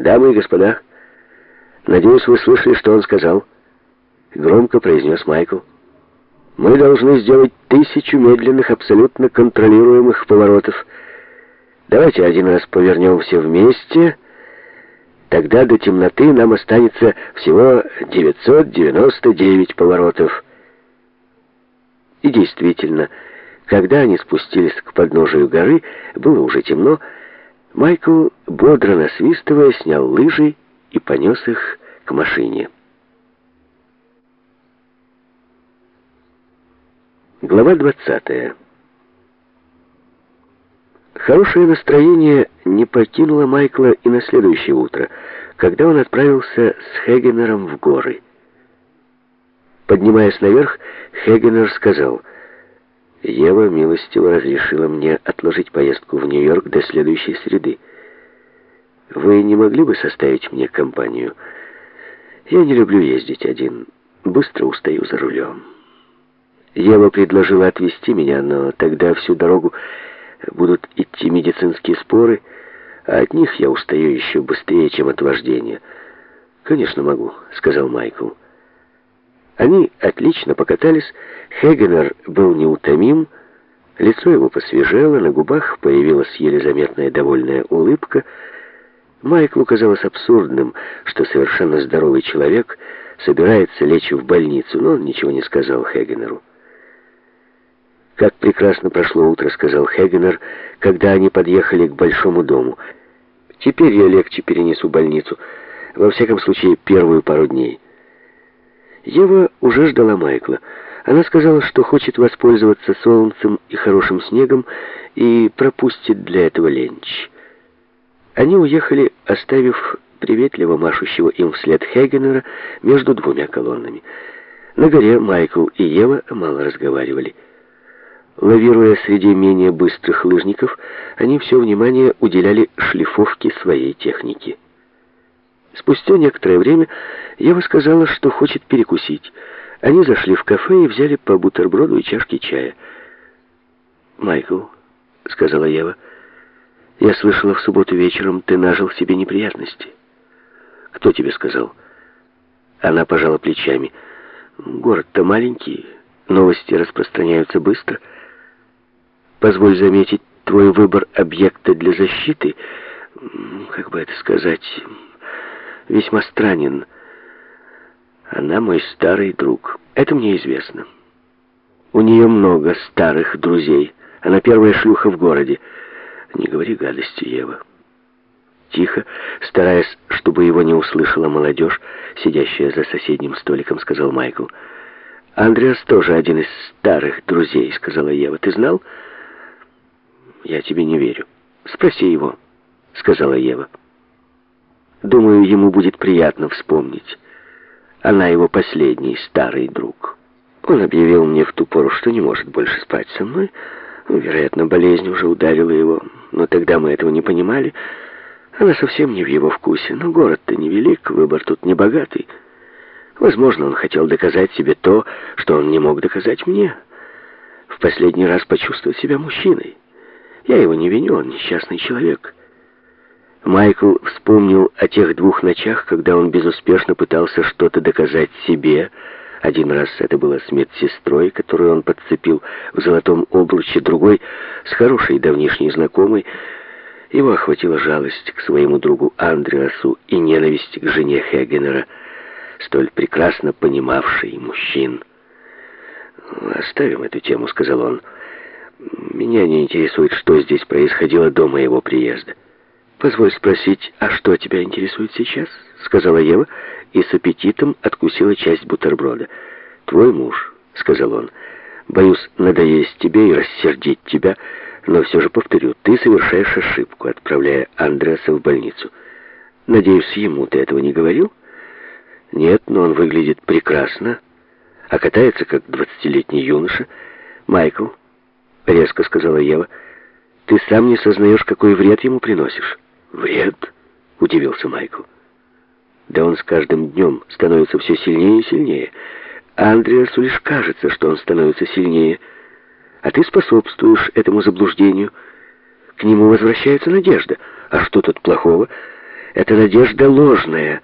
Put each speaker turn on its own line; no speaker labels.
«Дамы и господа, надеюсь, вы слышали, что он сказал?» Громко произнес Майкл. «Мы должны сделать тысячу медленных, абсолютно контролируемых поворотов. Давайте один раз повернем все вместе. Тогда до темноты нам останется всего 999 поворотов». И действительно, когда они спустились к подножию горы, было уже темно, Майкл, бодро насвистывая, снял лыжи и понес их к машине. Глава 20 Хорошее настроение не покинуло Майкла и на следующее утро, когда он отправился с Хегенером в горы. Поднимаясь наверх, Хегенер сказал, «Ева милостиво разрешила мне отложить поездку в Нью-Йорк до следующей среды. Вы не могли бы составить мне компанию? Я не люблю ездить один, быстро устаю за рулем». Ева предложила отвезти меня, но тогда всю дорогу будут идти медицинские споры, а от них я устаю еще быстрее, чем от вождения. «Конечно могу», — сказал Майкл. Они отлично покатались, Хегенер был неутомим, лицо его посвежело, на губах появилась еле заметная довольная улыбка. Майклу казалось абсурдным, что совершенно здоровый человек собирается лечь в больницу, но он ничего не сказал Хегенеру. «Как прекрасно прошло утро», — сказал Хегенер, когда они подъехали к большому дому. «Теперь я легче перенесу больницу, во всяком случае, первую пару дней». Ева уже ждала Майкла. Она сказала, что хочет воспользоваться солнцем и хорошим снегом и пропустит для этого ленч. Они уехали, оставив приветливо машущего им вслед Хегенера между двумя колоннами. На горе Майкл и Ева мало разговаривали. Лавируя среди менее быстрых лыжников, они все внимание уделяли шлифовке своей техники. Спустя некоторое время Ева сказала, что хочет перекусить. Они зашли в кафе и взяли по бутерброду и чашке чая. «Майкл», — сказала Ева, — «я слышала в субботу вечером, ты нажил себе неприятности». «Кто тебе сказал?» Она пожала плечами. «Город-то маленький, новости распространяются быстро. Позволь заметить, твой выбор объекта для защиты, как бы это сказать весьма странен. Она мой старый друг. Это мне известно. У нее много старых друзей. Она первая шлюха в городе. Не говори гадости, Ева. Тихо, стараясь, чтобы его не услышала молодежь, сидящая за соседним столиком, сказал Майкл. «Андреас тоже один из старых друзей», — сказала Ева. «Ты знал?» «Я тебе не верю. Спроси его», — сказала Ева. Думаю, ему будет приятно вспомнить. Она его последний старый друг. Он объявил мне в ту пору, что не может больше спать со мной. Вероятно, болезнь уже ударила его, но тогда мы этого не понимали. Она совсем не в его вкусе, но город-то невелик, выбор тут не богатый. Возможно, он хотел доказать себе то, что он не мог доказать мне. В последний раз почувствовать себя мужчиной. Я его не виню, он несчастный человек. Майкл вспомнил о тех двух ночах, когда он безуспешно пытался что-то доказать себе. Один раз это было с медсестрой, которую он подцепил в золотом обруче, другой — с хорошей давнишней знакомой. Его охватила жалость к своему другу Андреасу и ненависть к жене Хегенера, столь прекрасно понимавшей мужчин. «Оставим эту тему», — сказал он. «Меня не интересует, что здесь происходило до моего приезда». «Позволь спросить, а что тебя интересует сейчас?» — сказала Ева и с аппетитом откусила часть бутерброда. «Твой муж», — сказал он, — «боюсь надоесть тебе и рассердить тебя, но все же повторю, ты совершаешь ошибку, отправляя Андреаса в больницу. Надеюсь, ему ты этого не говорил?» «Нет, но он выглядит прекрасно, а катается, как двадцатилетний юноша. Майкл», — резко сказала Ева, — «ты сам не сознаешь, какой вред ему приносишь». «Вред?» — удивился Майкл. «Да он с каждым днем становится все сильнее и сильнее. А Андреасу лишь кажется, что он становится сильнее. А ты способствуешь этому заблуждению. К нему возвращается надежда. А что тут плохого? Эта надежда ложная.